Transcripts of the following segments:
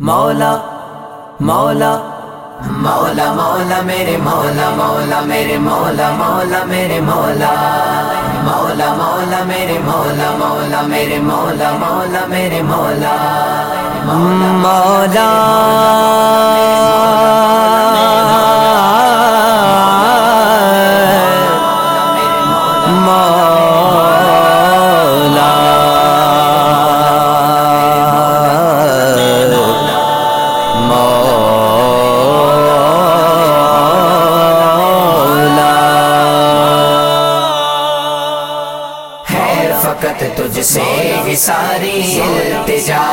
مولا مولا مولا مولا میرے مولا مولا میرے مولا مولا میرے مولا مولا مولا میرے مولا مولا میرے مولا مولا میرے مولا مولا فقط تجھ سے ہی ساری التجا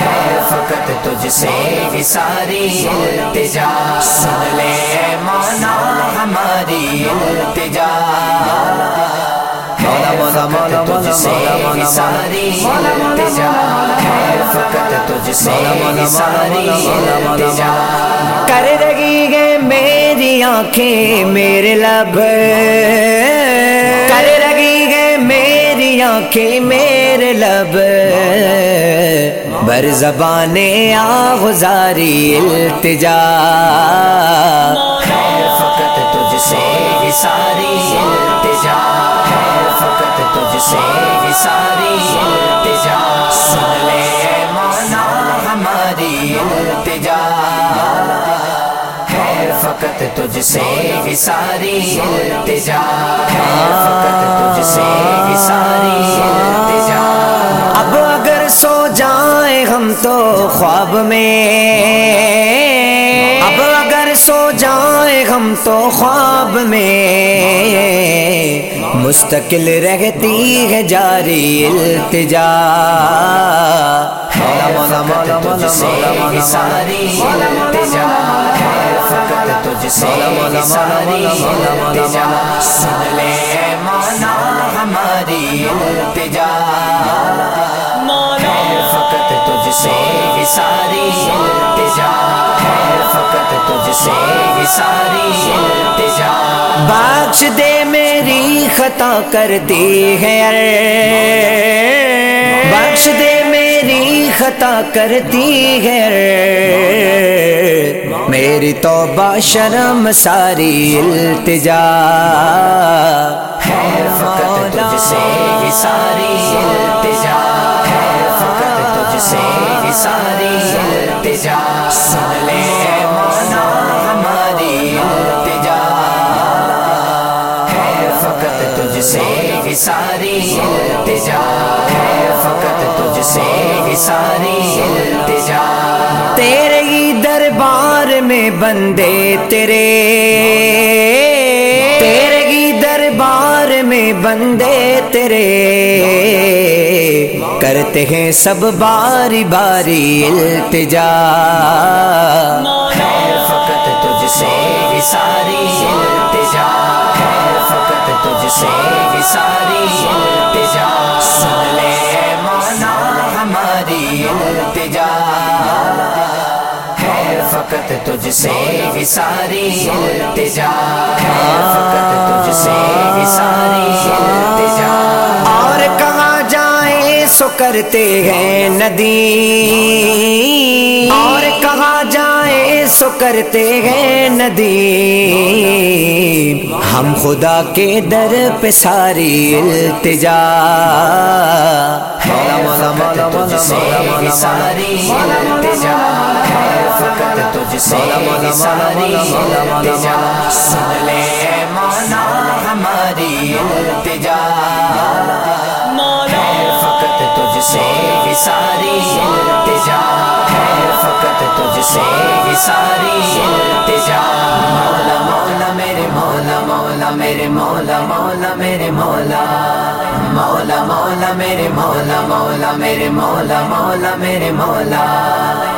ہے، فقط تجھ سے ہی ساری التجا۔ سن لے اے مولا، ہماری التجا مولا مولا مولا تجھ سے ہی ساری التجا ہے، فقط تجھ سے ہی ساری التجا۔ کر رہی ہے میری آنکھیں میرے لب۔ آنکھیں میرے لب بر زبان آغزاری التجا تجھ سے ہی ساری التجا خیر فقط تجھ سے ہی ساری التجا اب اگر سو جائیں ہم تو خواب میں۔ اب اگر سو جائیں ہم تو خواب میں۔ مستقل رہتی ہے جاری التجا۔ مولا مولا مولا مولا مولا ساری التجا مولا ہماری التجا خیر فقط تجھ سے ہی ساری التجا خیر فقط تجھ سے ہی ساری التجا بخش دے میری خطا کر دی ہے بخش دے میری خطا کرتی ہے۔ میری توبہ شرم ساری التجا۔ ہے فقط تجھ سے ہی ساری التجا۔ ہے فقط تجھ سے ہی ساری التجا۔ سن لے ہی ساری التجا خیر فقط تجھ سے ہی ساری التجا۔ تیرے ہی دربار میں بندے تیرے۔ تیرے ہی دربار میں بندے تیرے۔ کرتے ہیں سب باری باری التجا۔ خیر فقط تجھ سے ہی ساری التجا۔ خیر فقط تجھ سے ہی ساری التجا خیر فقط تجھ سے ہی ساری التجا خیر فقط تجھ سے ہی ساری التجا اور کہاں جائیں سو کرتے ہیں ندی۔ اور کہاں جائیں سو کرتے ہیں ندی۔ ہم خدا کے در پہ ساری التجا۔ مولا مولا مولا ساری التجا خیر فقط تجھ سے ہی ساری التجا سن لے اے مولا ہماری التجا خیر فقط تجھ سے ہی ساری التجا خیر فقط تجھ سے ہی ساری التجا مولا مولا میرے مولا مولا میرے مولا مولا میرے مولا مولا مولا میرے مولا مولا میرے مولا مولا میرے مولا